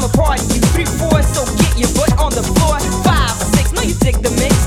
falling apart. You three, four, so get your butt on the floor. Five, six, no, you dig the mix.